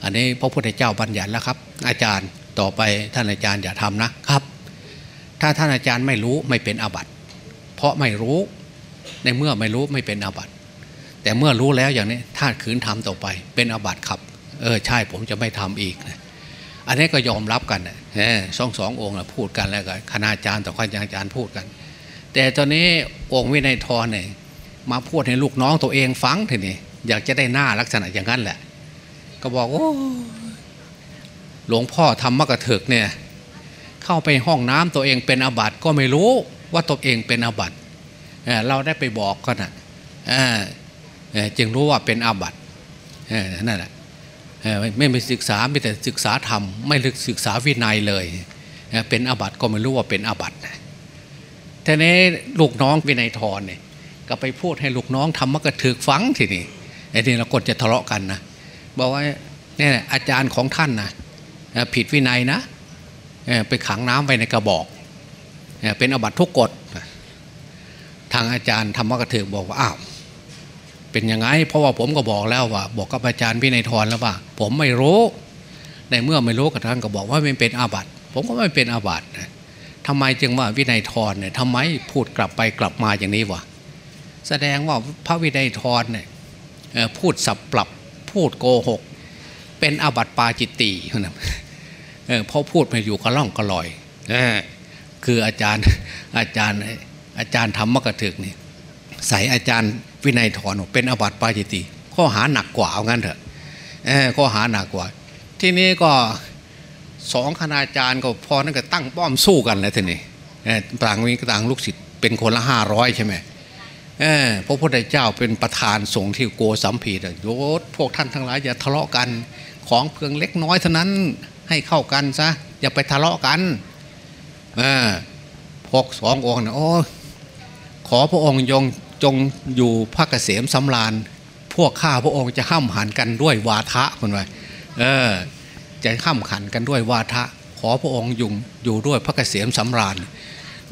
อันนี้พระพุทธเจ้าบัญญัติแล้วครับ อาจารย์ต่อไปท่านอาจารย์อย่าทำนะครับ ถ้าท่านอาจารย์ไม่รู้ไม่เป็นอาบัติ เพราะไม่รู้ในเมื่อไม่รู้ไม่เป็นอาบัติ แต่เมื่อรู้แล้วอย่างนี้ถ้าขืนทำต่อไป เป็นอาบัติครับ เออใช่ผมจะไม่ทำอีกนะอันนี้ก็ยอมรับกันนะสองสององค์พูดกันแล้วก็คณาจารย์ต่อคณาจารย์พูดกัน แต่ตอนนี้องค์วินัยทรเนี่ยมาพูดให้ลูกน้องตัวเองฟังทีนี้อยากจะได้หน้าลักษณะอย่างนั้นแหละ ก็บอกโอ้หลวงพ่อทำมะกระเถิกเนี่ยเข้าไปห้องน้ำตัวเองเป็นอาบัติก็ไม่รู้ว่าตัวเองเป็นอาบัติเราได้ไปบอกก็นะ จึงรู้ว่าเป็นอาบัตินั่นแหละไม่ไปศึกษาไม่แต่ศึกษาธรรมไม่ศึกษาวินัยเลยเป็นอาบัติก็ไม่รู้ว่าเป็นอาบัติทีนี้ลูกน้องวินัยทรเนี่ยก็ไปพูดให้ลูกน้องทำมกระถือฟังทีนี้ไอ้นี่เรากดจะทะเลาะกันนะบอกว่าเนี่ยอาจารย์ของท่านนะผิดวินัยนะไปขังน้ำไว้ในกระบอกเป็นอาบัตทุกกฎทางอาจารย์ธรรมกระถึกบอกว่าอ้าว เป็นยังไง เพราะว่าผมก็บอกแล้วว่า บอกกับอาจารย์พี่นายทรแล้วว่า ผมไม่รู้ ในเมื่อไม่รู้กับท่านก็บอกว่าไม่เป็นอาบัติผมก็ไม่เป็นอาบัตทำไมจึงว่าวินัยทรเนี่ยทำไมพูดกลับไปกลับมาอย่างนี้วะแสดงว่าพระวินัยทรเนี่ยพูดสับปรับพูดโกหก เป็นอาบัติปาจิตตีนะเพราะพูดมาอยู่กระล่องกระลอยคืออาจารย์อาจารย์อาจารย์ธรรมกถึกนี่ ส่อาจารย์วินัยถอนเป็นอบัติปาจิติ ข้อหาหนักกว่าเอางั้นเถอะข้อหาหนักกว่า ที่นี้ก็สองคณาจารย์ก็พอนั่นก็ตั้งป้อมสู้กันเลยทีนี้ต่างวิต่างลูกศิษย์เป็นคนละห้าร้อยใช่ไหมพระพุทธเจ้าเป็นประธานสงฆ์ที่โกสัมพีดโยศพวกท่านทั้งหลายอย่าทะเลาะกันของเพียงเล็กน้อยเท่านั้นให้เข้ากันซะอย่าไปทะเลาะกันพวกสององค์นะโอ้ขอพระองค์ยง จงอยู่พระเกษมสำราญ พวกข้าพระองค์จะห้ามหันกันด้วยวาทะคนไว้เออจะห้ามขันกันด้วยวาทะ ขอพระองค์ยุงอยู่ด้วยพระเกษมสำราญ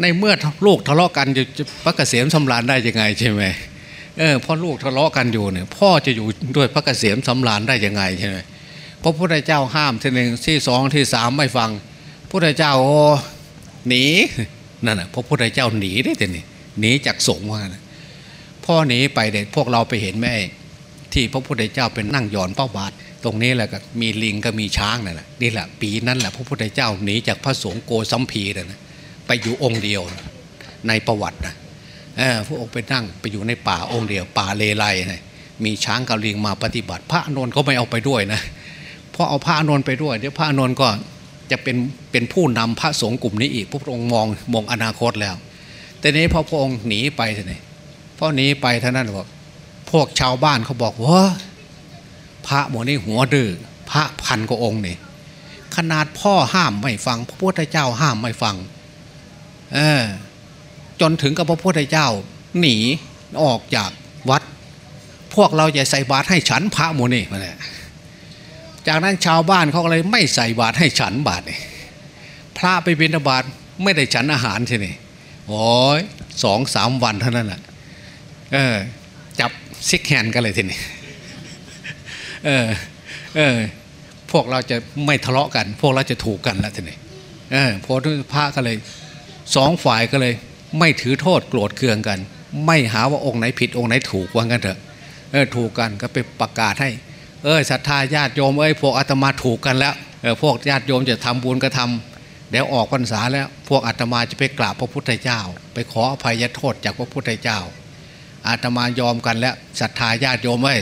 ในเมื่อลูกทะเลาะกันจะพระเกษมสำราญได้ยังไงใช่ไหมเออพ่อลูกทะเลาะกันอยู่เนี่ยพ่อจะอยู่ด้วยพระเกษมสำราญได้ยังไงใช่ไหมพระพุทธเจ้าห้ามทีหนึ่งที่สองที่สามไม่ฟังพระพุทธเจ้าหนีนั่นแหะพระพุทธเจ้าหนีได้แต่นี่หนีจากสงฆ์ว่า พ่อหนีไปเด็กพวกเราไปเห็นแม่ที่พระพุทธเจ้าเป็นนั่งหย่อนเป้าบาทตรงนี้แหละก็มีลิงก็มีช้างนั่นแหละนี่แหละปีนั้นแหละพระพุทธเจ้าหนีจากพระสงฆ์โกสัมพีนะไปอยู่องค์เดียวในประวัตินะพระองค์ไปนั่งไปอยู่ในป่าองค์เดียว ป่าเลไลนะมีช้างกับลิงมาปฏิบัติ พระนนท์ก็ไม่เอาไปด้วยนะพราะเอาพระนนท์ไปด้วยเดี๋ยวพระนนท์ก็จะเป็นเป็นผู้นำพระสงฆ์กลุ่มนี้อีกพระองค์มองมองอนาคตแล้ว แต่นี้พอพระองค์หนีไปท่านี่ พอหนีไปท่านั้นบอกพวกชาวบ้านเขาบอกว่าพระหมอนี่หัวดื้อพระพันกว่าองค์นี่ขนาดพ่อห้ามไม่ฟัง พระพุทธเจ้าห้ามไม่ฟัง เออ จนถึงกับพระพุทธเจ้า หนีออกจากวัด พวกเราจะใส่บาตรให้ฉันพระโมนี่มาเนี่ยจากนั้นชาวบ้านเขาเลยไม่ใส่บาตรให้ฉันบาตรนี่พระไปบิณฑบาตไม่ได้ฉันอาหารใช่ไหมโอ้ยสองสามวันเท่านั้นแหละ เออจับซิกแฮนกันเลยทีนี้เออเออพวกเราจะไม่ทะเลาะกัน พวกเราจะถูกกันแล้วทีนี้เออพอพระก็เลยสองฝ่ายก็เลย ไม่ถือโทษโกรธเคืองกัน ไม่หาว่าองค์ไหนผิดองค์ไหนถูกว่างั้นเถอะเออถูกกันก็ไปประกาศให้ เออศรัทธาญาติโยมเอ้ยพวกอาตมาถูกกันแล้วเออพวกญาติโยมจะทำบุญก็ทำเดี๋ยวออกพรรษาแล้ว พวกอาตมาจะไปกราบพระพุทธเจ้า ไปขออภัยโทษจากพระพุทธเจ้า อาตมายอมกันแล้วศรัทธาญาติโยมเอ้ย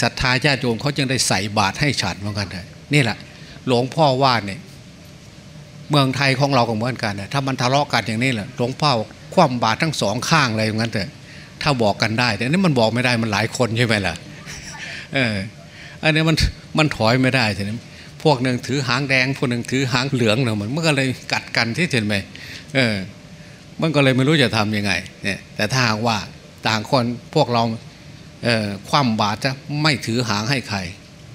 ศรัทธาญาติโยมเขาจึงได้ใส่บาตรให้ฉันเหมือนกันเลยนี่แหละ หลวงพ่อว่าเนี่ยเมืองไทยของเราก็เหมือนกันนะถ้ามันทะเลาะกันอย่างนี้แหละหลวงพ่อคว่ำบาตรทั้งสองข้างเลยอย่างนั้นเถอะถ้าบอกกันได้แต่นี่มันบอกไม่ได้มันหลายคนใช่ไหมล่ะเอออันนี้มันมันถอยไม่ได้ใช่ไหมพวกหนึ่งถือหางแดงพวกหนึ่งถือหางเหลืองเนาะมันมันก็เลยกัดกันที่เห็นไหมเออ มันก็เลยไม่รู้จะทำยังไงเนี่ยแต่ถ้าหากว่าต่างคนพวกเราเออคว่ำบาตรจะไม่ถือหางให้ใคร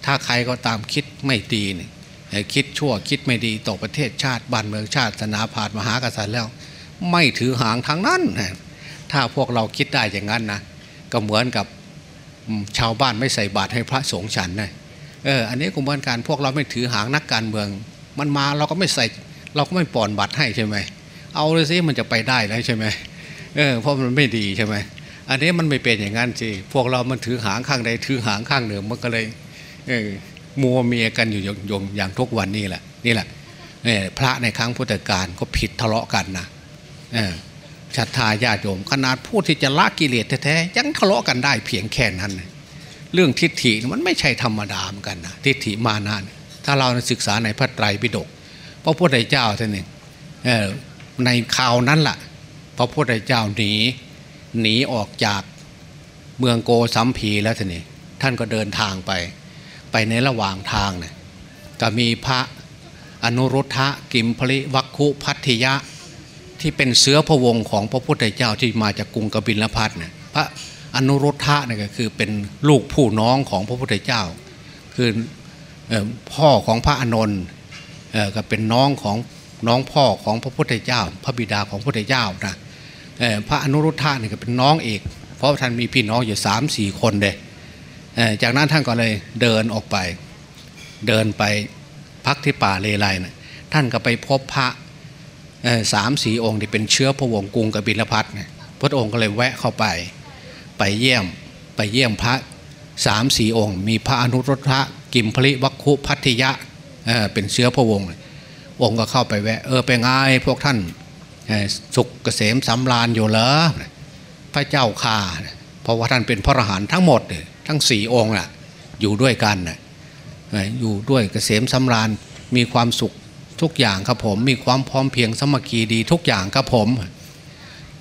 ถ้าใครก็ตามคิดไม่ดีเนี่ยคิดชั่วคิดไม่ดีต่อประเทศชาติบ้านเมืองชาติศาสนาผาดมหากษัตริย์แล้ว ไม่ถือหางทั้งนั้น ถ้าพวกเราคิดได้อย่างนั้นนะก็เหมือนกับชาวบ้านไม่ใส่บาตรให้พระสงฆ์ฉันนะเอออันนี้กลุ่มการพวกเราไม่ถือหางนักการเมือง มันมาเราก็ไม่ใส่เราก็ไม่ปอนบัตรให้ใช่ไหม เอาเลยสิมันจะไปได้แล้วใช่ไหมเออเพราะมันไม่ดีใช่ไหมอันนี้มันไม่เป็นอย่างนั้นสิพวกเรามันถือหางข้างใดถือหางข้างหนึ่งมันก็เลยเออมัวเมียกันอยู่ยงอย่างทุกวันนี้แหละนี่แหละเนี่ยพระในครั้งพุทธกาลก็ผิดทะเลาะกันนะเออศรัทธาญาติโยมขนาดพูดที่จะละกิเลสแท้ๆยังทะเลาะกันได้เพียงแค่นั้น เรื่องทิฏฐิมันไม่ใช่ธรรมดาเหมือนกันนะทิฏฐิมานะถ้าเราศึกษาในพระไตรปิฎกพระพุทธเจ้าท่านหนึ่ง ในข่าวนั้นล่ะ พระพุทธเจ้าหนีหนีออกจากเมืองโกสัมพีแล้วท่านนี่ท่านก็เดินทางไป ไปในระหว่างทางเนี่ยก็มีพระอนุรุทธะกิมพลิวัคคุพัทธิยะ ที่เป็นเสือพระวงของพระพุทธเจ้าที่มาจากกรุงกบิลพัทเนี่ยพระอนุรุทธะเนี่ยก็คือเป็นลูกผู้น้องของพระพุทธเจ้า คือพ่อของพระอนนท์ก็เป็นน้องของ น้องพ่อของพระพุทธเจ้า พระบิดาของพระพุทธเจ้านะพระอนุรุทธะเนี่ยก็เป็นน้องเอกเพราะท่านมีพี่น้องอยู่สามสี่คนเลยจากนั้นท่านก็เลยเดินออกไป เดินไปพักที่ป่าเลไลนะท่านก็ไปพบพระสามสี่องค์ที่เป็นเชื้อพระวงศ์กรุงกบิลพัทนี่ยพระองค์ก็เลยแวะเข้าไป ไปเยี่ยมไปเยี่ยมพระสามสี่องค์ มีพระอนุรุทธะกิมพลิวัคคุพัทยะเเป็นเชื้อพระวงศ์ องค์ก็เข้าไปแวะเออไปง่ายพวกท่านสุกเกษมสำราญอยู่เหรอพระเจ้าข่าเพราะว่าท่านเป็นพระอรหันต์ทั้งหมดทั้งสี่องค์น่ะอยู่ด้วยกันน่ะอยู่ด้วยเกษมสำราญมีความสุขทุกอย่างครับผม มีความพร้อมเพียงสมัคคีดีทุกอย่างครับผม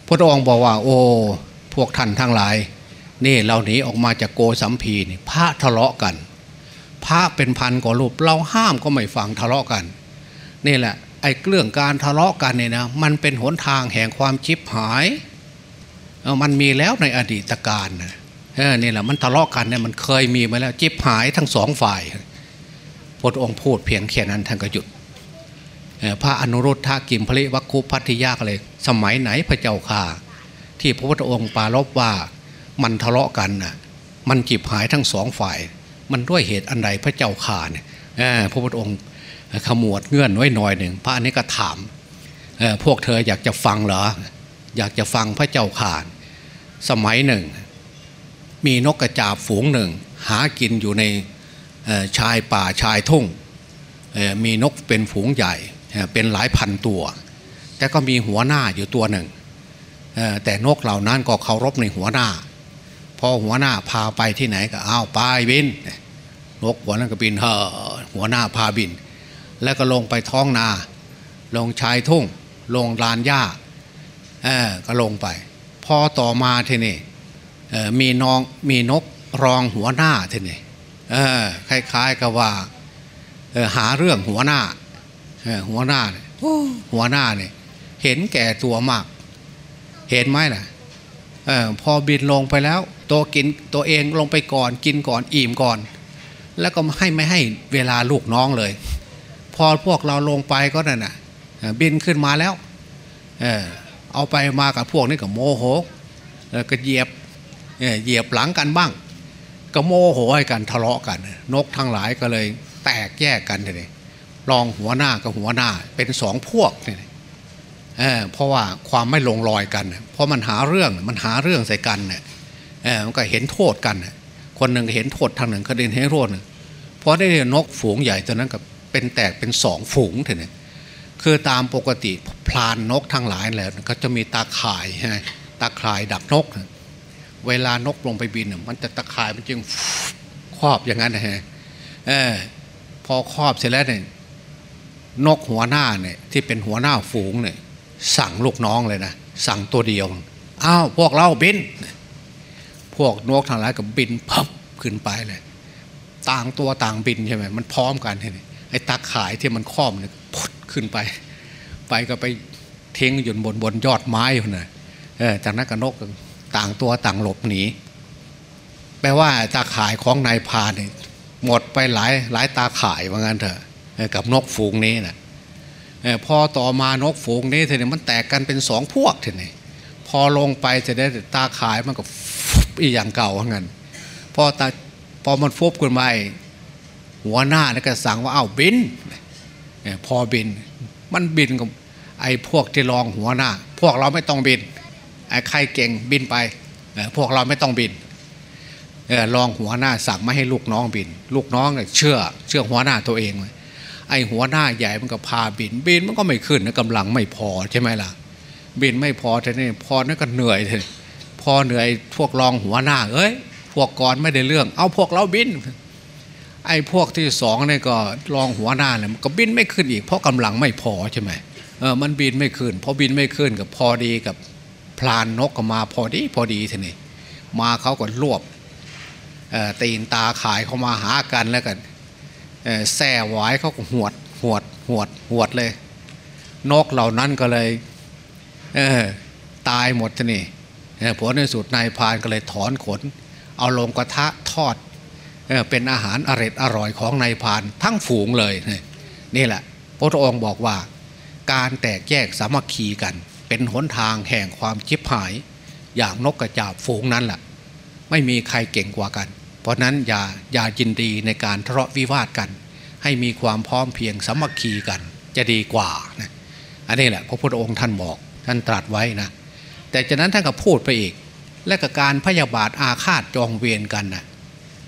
พระองค์บอกว่า โอ้พวกท่านทั้งหลาย นี่เราหนีออกมาจากโกสัมพีนี่พระทะเลาะกัน พระเป็นพันกว่ารูปเราห้ามก็ไม่ฟังทะเลาะกัน นี่แหละไอ้เรื่องการทะเลาะกันเนี่ยนะมันเป็นหนทางแห่งความชิบหายมันมีแล้วในอดีตการนะนี่แหละมันทะเลาะกันเนี่ยมันเคยมีมาแล้วจิบหายทั้งสองฝ่ายพระองค์พูดเพียงแค่นั้นท่านก็หยุดพระอนุรุทธากิมพลิวัคคุพัทธิยากเลย สมัยไหนพระเจ้าข่าที่พระพุทธองค์ปารบว่ามันทะเลาะกันน่ะมันจิบหายทั้งสองฝ่าย มันด้วยเหตุอันใดพระเจ้าข่าเนี่ยพระพุทธองค์ ขมวดเงื่อนไว้หน่อยหนึ่งพระอันนี้ก็ถามพวกเธออยากจะฟังเหรอ อยากจะฟังพระเจ้าข่าน สมัยหนึ่ง มีนกกระจาบฝูงหนึ่ง หากินอยู่ในชายป่าชายทุ่ง มีนกเป็นฝูงใหญ่ เป็นหลายพันตัว แต่ก็มีหัวหน้าอยู่ตัวหนึ่ง แต่นกเหล่านั้นก็เคารพในหัวหน้าพพอหัวหน้าพาไปที่ไหนก็อ้าวไปบิน นกหัวนั้นก็บินเฮอหัวหน้าพาบิน แล้วก็ลงไปท้องนา ลงชายทุ่ง ลงลานหญ้าเออก็ลงไป พอต่อมาทีนี่มีน้องมีนกรองหัวหน้าทีนี่เออคล้ายๆกับว่าหาเรื่องหัวหน้าหัวหน้าเนี่ยหัวหน้าเนี่ยเห็นแก่ตัวมาก เห็นไหมล่ะออพอบินลงไปแล้ว ตัวกินตัวเองลงไปก่อนกินก่อนอิ่มก่อน แล้วก็ให้ไม่ให้เวลาลูกน้องเลย พอพวกเราลงไปก็นั่นน่ะบินขึ้นมาแล้วเออเอาไปมากับพวกนี้ก็โมโหก็เหยียบเหยียบหลังกันบ้าง ก็โมโหให้กันทะเลาะกัน นกทั้งหลายก็เลยแตกแยกกันเลยรองหัวหน้ากับหัวหน้าเป็นสองพวกเนี่ยเเพราะว่าความไม่ลงรอยกัน เพราะมันหาเรื่องมันหาเรื่องใส่กันเนี่ยมันก็เห็นโทษกัน คนหนึ่งเห็นโทษทางหนึ่งก็เดินให้โทษเพราะได้นกฝูงใหญ่ตัวนั้นก็ เป็นแตกเป็นสองฝูงเถอะเนี่ยคือตามปกติพลานนกทั้งหลายแหละก็จะมีตาข่ายใช่ตาข่ายดักนก เวลานกลงไปบินมันจะตาข่ายมันจึงครอบอย่างนั้นนะฮะพอครอบเสร็จแล้วเนี่ยนกหัวหน้าเนี่ยที่เป็นหัวหน้าฝูงเนี่ยสั่งลูกน้องเลยนะสั่งตัวเดียวอ้าวพวกเราบิน พวกนกทางหลายกับบินพับขึ้นไปเลย ต่างตัวต่างบินใช่ไหมมันพร้อมกันใช่ไหม ไอ้ตาข่ายที่มันครอบเนี่ยพุดขึ้นไป ไปก็ไปเทงอยู่บนบนยอดไม้อยู่นะเออจากนั้นก็นกต่างตัวต่างหลบหนีแปลว่าตาข่ายของนายพาเนี่ยหมดไปหลายหลายตาข่ายว่างั้นเถอะกับนกฝูงนี้นะพอต่อมานกฝูงนี้ทีนี้มันแตกกันเป็นสองพวกทีนี้พอลงไปจะได้ตาข่ายมันก็อีอย่างเก่าเงั้นพอตาพอมันฟุบขึ้นมา หัวหน้านี่ก็สั่งว่าเอ้าบินพอบิน มันบินกับไอ้พวกที่รองหัวหน้า พวกเราไม่ต้องบินไอ้ใครเก่งบินไปพวกเราไม่ต้องบินรองหัวหน้าสั่งไม่ให้ลูกน้องบิน ลูกน้องเชื่อ เชื่อหัวหน้าตัวเองเลยไอหัวหน้าใหญ่มันก็พาบิน บินมันก็ไม่ขึ้นนะกำลังไม่พอใช่ไหมล่ะ บินไม่พอแต่นี่พอนั่นก็เหนื่อยเลยพอเหนื่อยพวกรองหัวหน้าเอ้ยพวกก่อนไม่ได้เรื่อง เอาพวกเราบิน ไอ้พวกที่สองนี่ก็รองหัวหน้าเนี่ยก็บินไม่ขึ้นอีกเพราะกำลังไม่พอใช่ไหมเออมันบินไม่ขึ้นพอบินไม่ขึ้นกับพอดีกับพลานนกก็มาพอดีพอดีทีนี้มาเขาก็รวบตีนตาขายเขามาหากันแล้วกันแส่ไว้เขาก็หวดหวดหวดหวดเลย นกเหล่านั้นก็เลยเออตายหมดทีนี่ผลในสุดนายพานก็เลยถอนขน เอาลงกระทะทอด เป็นอาหารอร่อยอร่อยของนายพานทั้งฝูงเลยนี่แหละ พระองค์บอกว่า การแตกแยกสามัคคีกัน เป็นหนทางแห่งความชิบหาย อย่างนกกระจาบฝูงนั้นแหละไม่มีใครเก่งกว่ากัน เพราะนั้นอย่าอย่ายินดีในการทะเลาะวิวาทกัน ให้มีความพร้อมเพียงสามัคคีกัน จะดีกว่านะอันนี้แหละพระพุทธองค์ท่านบอกท่านตรัสไว้นะแต่จากนั้นท่านก็พูดไปอีก และกับการพยาบาทอาฆาตจองเวียนกันนะ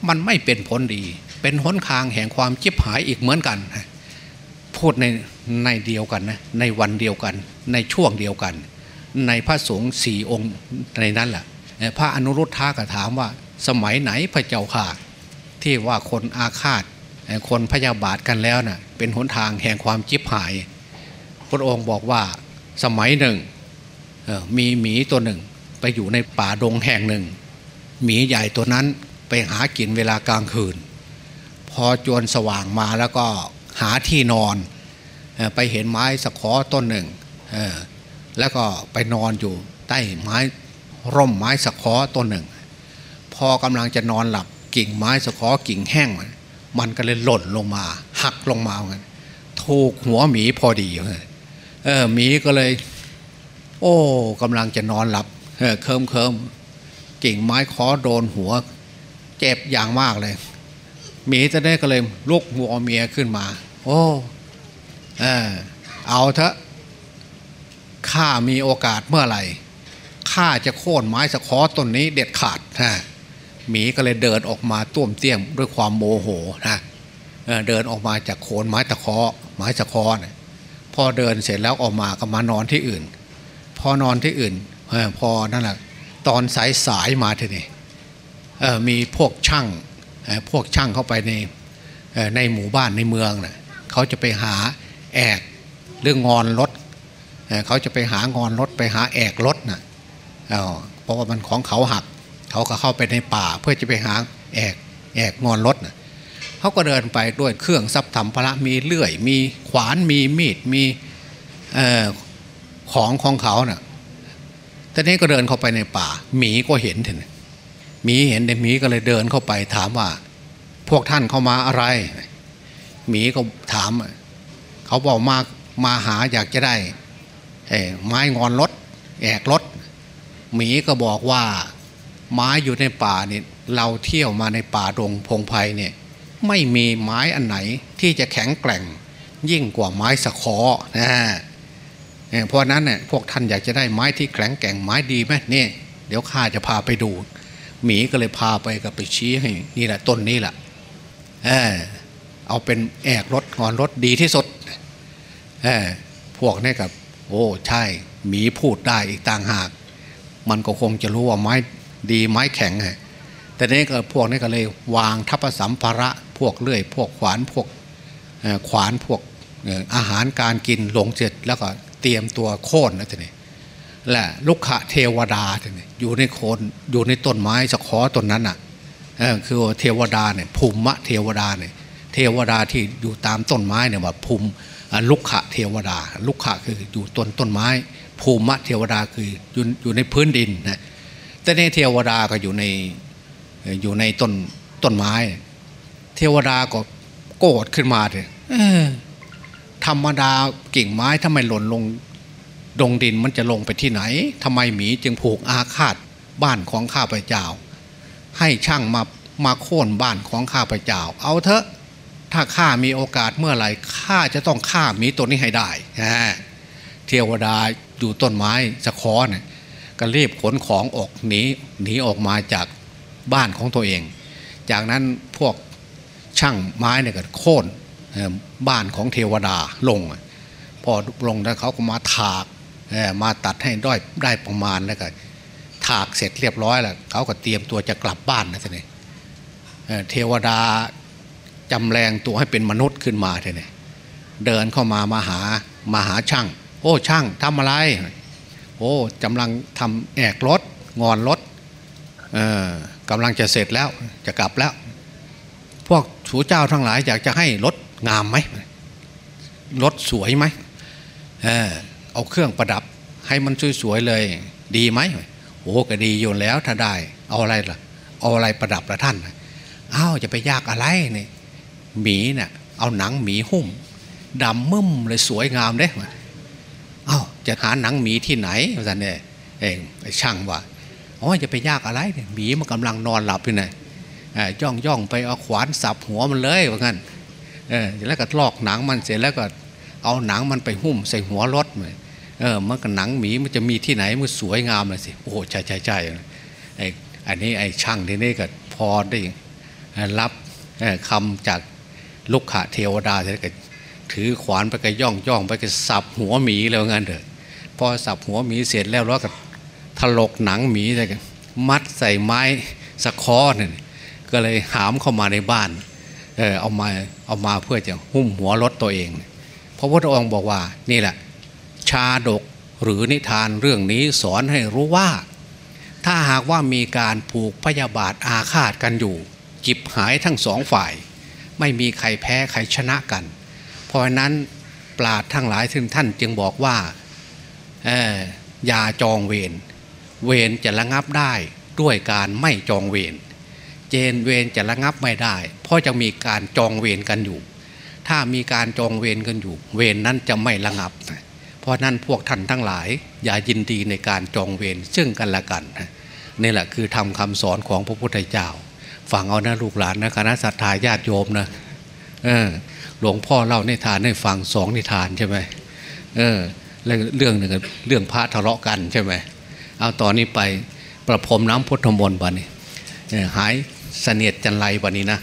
มันไม่เป็นผลดี เป็นหนทางแห่งความจิบหายอีกเหมือนกัน พูดในในเดียวกันนะในวันเดียวกัน ในช่วงเดียวกัน ในพระสงฆ์สี่องค์ในนั้นแหละพระอนุรุทธะก็ถามว่า สมัยไหนพระเจ้าค่ะ ที่ว่าคนอาฆาตคนพยาบาทกันแล้วนะ่ะเป็นหนทางแห่งความจิบหาย พระองค์บอกว่าสมัยหนึ่งมีหมีตัวหนึ่ง ไปอยู่ในป่าดงแห่งหนึ่งหมีใหญ่ตัวนั้น ไปหากินเวลากลางคืน พอจวนสว่างมาแล้วก็หาที่นอนไปเห็นไม้สะขอต้นหนึ่งแล้วก็ไปนอนอยู่ใต้ไม้ร่มไม้สะขอต้นหนึ่ง พอกำลังจะนอนหลับกิ่งไม้สะขอกิ่งแห้ง มันก็เลยหล่นลงมา หักลงมาเหมือนถูกหัวหมีพอดีเออหมีก็เลย โอ้กำลังจะนอนหลับเออเคิมเคิมกิ่งไม้คอโดนหัว จ็บอย่างมากเลยหมีจะได้ก็เลยลุกหัวเมียขึ้นมา โอ้เออเอาเถอะข้ามีโอกาสเมื่อไหร่ข้าจะโค่นไม้สะคอต้นนี้เด็ดขาดฮะหมีก็เลยเดินออกมาต้วมเตี้ยมด้วยความโมโหนะเดินออกมาจากโคนไม้ตะคอไม้ตะคอเนี่ยพอเดินเสร็จแล้วออกมาก็มานอนที่อื่น พอนอนที่อื่นพอนั่นแหละตอนสายสายมาทีนี่ มีพวกช่างพวกช่างเข้าไปในในหมู่บ้านในเมืองนะ่ะเขาจะไปหาแอกเรื่องงอนรถเขาจะไปหางอนรถไปหาแอกรถนะ่ะเพราะว่ามันของเขาหัก เขาก็เข้าไปในป่าเพื่อจะไปหาแอกแอกงอนรถนะเขาก็เดินไปด้วยเครื่องทรัพย์ธรรมพระมีเลื่อย มีขวานมีมีดมีของของเขาเนะ่ะตอนนี้ก็เดินเข้าไปในป่าหมีก็เห็นเถอะ หมีเห็นเด็กหมีก็เลยเดินเข้าไปถามว่า พวกท่านเข้ามาอะไร หมีก็ถาม เขาบอกมามาหาอยากจะได้ไม้งอนรถแอกรถหมีก็บอกว่าไม้อยู่ในป่านี่เราเที่ยวมาในป่าดงพงไพ่เนี่ยไม่มีไม้อันไหนที่จะแข็งแกร่งยิ่งกว่าไม้สะคอนะเพราะนั้นเนี่ยพวกท่านอยากจะได้ไม้ที่แข็งแกร่งไม้ดีไหมเนี่ยเดี๋ยวข้าจะพาไปดู หมีก็เลยพาไปกับไปชี้ให้นี่แหละต้นนี้แหละเออเอาเป็นแอกรถงอนรถดีที่สุดเออพวกนี้กับ โอ้ใช่หมีพูดได้อีกต่างหาก มันก็คงจะรู้ว่าไม้ดีไม้แข็งไงแต่นี้ก็พวกนี้ก็เลยวางทัพสัมภาระพวกเลื่อย พวกขวานพวกขวานพวกอาหารการกินลงเสร็จแล้วก็เตรียมตัวโค่นนะทีนี้ และลุกขะเทวดาเนี่ยอยู่ในโคนอยู่ในต้นไม้สะคอต้นนั้นอะคือเทวดาเนี่ยภูมิเทวดาเนี่ยเทวดาที่อยู่ตามต้นไม้เนี่ยว่าภูมิลุกขะเทวดา ลุกขะคืออยู่ต้นต้นไม้ ภูมิเทวดาคืออยู่อยู่ในพื้นดินนะแต่ในเทวดาก็อยู่ในอยู่ในต้นต้นไม้ เทวดาก็โกรธขึ้นมาเลยธรรมดากิ่งไม้ทำไมหล่นลง ดงดินมันจะลงไปที่ไหนทำไมหมีจึงผูกอาฆาตบ้านของข้าพเจ้า ให้ช่างมามาโค่นบ้านของข้าพเจ้า เอาเถอะถ้าข้ามีโอกาสเมื่อไหร่ข้าจะต้องฆ่าหมีตัวนี้ให้ได้เทวดาอยู่ต้นไม้สะคอเนี่ยก็รีบขนของออกหนีหนีออกมาจากบ้านของตัวเอง จากนั้นพวกช่างไม้เนี่ยก็โค่นบ้านของเทวดาลง พอลงแล้วเขาก็มาถาก มาตัดให้ด้อยได้ประมาณแล้วก็ถากเสร็จเรียบร้อยแล้วเขาก็เตรียมตัวจะกลับบ้านนะท่านเทวดาจำแรงตัวให้เป็นมนุษย์ขึ้นมาท่านเดินเข้ามามาหามาหาช่าง โอ้ช่างทำอะไร โอ้กำลังทำแอกรถงอนรถกำลังจะเสร็จแล้วจะกลับแล้ว พวกสูเจ้าทั้งหลายอยากจะให้รถงามไหมรถสวยไหม เอาเครื่องประดับให้มันสวยๆเลย ดีไหมโอ้ก็ดีอยู่แล้วถ้าได้ เอาอะไรล่ะ เอาอะไรประดับละท่านอ้าวจะไปยากอะไรนี่หมีเนะ่ยเอาหนังหมีหุ้มดำมึมเลยสวยงามเด้อ้าวจะหาหนังหมีที่ไหนอาจารย์เนี่ยเองช่างว่าอ๋อจะไปยากอะไรเนี่ยหมีมันกำลังนอนหลับอยู่ไหนย่องย่องไปเอาขวานสับหัวมันเลยว่างั้นเออแล้วก็ลอกหนังมันเสร็จแล้วก็เอาหนังมันไปหุ้มใส่หัวรถเลย เออมันก็หนังหมีมันจะมีที่ไหนมันสวยงามเลยสิโอ้ใช่ใช่ใช่ไอ้อันนี้ไอ้ช่างที่นี่ก็พอได้รับคำจากลุกขะเทวดาเสร็จก็ถือขวานไปก็ย่องย่องไปก็สับหัวหมีแล้วงั้นเถอะพอสับหัวหมีเสร็จแล้วแล้วก็ถลกหนังหมีเลยมัดใส่ไม้สะคอเนี่ยก็เลยหามเข้ามาในบ้านเออเอามาเอามาเพื่อจะหุ้มหัวรถตัวเอง เพราะพุทธองค์บอกว่านี่แหละ ชาดกหรือนิทานเรื่องนี้สอนให้รู้ว่า ถ้าหากว่ามีการผูกพยาบาทอาฆาตกันอยู่ จิบหายทั้งสองฝ่าย ไม่มีใครแพ้ใครชนะกัน เพราะนั้นปราดทั้งหลายถึงท่านจึงบอกว่าอย่าจองเวรเวรจะระงับได้ด้วยการไม่จองเวรเจนเวรจะระงับไม่ได้ เพราะจะมีการจองเวรกันอยู่ ถ้ามีการจองเวรกันอยู่ เวรนั้นจะไม่ระงับ เพราะนั้นพวกท่านทั้งหลาย อย่ายินดีในการจองเวรซึ่งกันและกันนี่แหละคือทำคำสอนของพระพุทธเจ้าฟังเอานะลูกหลานนะคณะสัตยาญาติโยมนะหลวงพ่อเล่าในทานให้ฟังสองนิทานใช่ไหมเออเรื่องหนึ่งเรื่องพระทะเลาะกันใช่ไหมเอาตอนนี้ไปประพรมน้ำพุทธมนต์บันนี้หายเสนียดจันไรบันนี้นะ